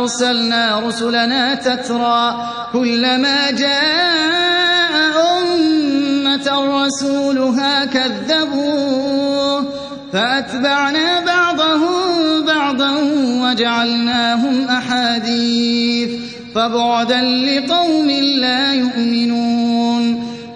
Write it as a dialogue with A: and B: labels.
A: أرسلنا رسلنا تترى كلما جاء أمة رسولها كذبوه فأتبعنا بعضهم بعضا وجعلناهم أحاديث فبعدا لقوم الله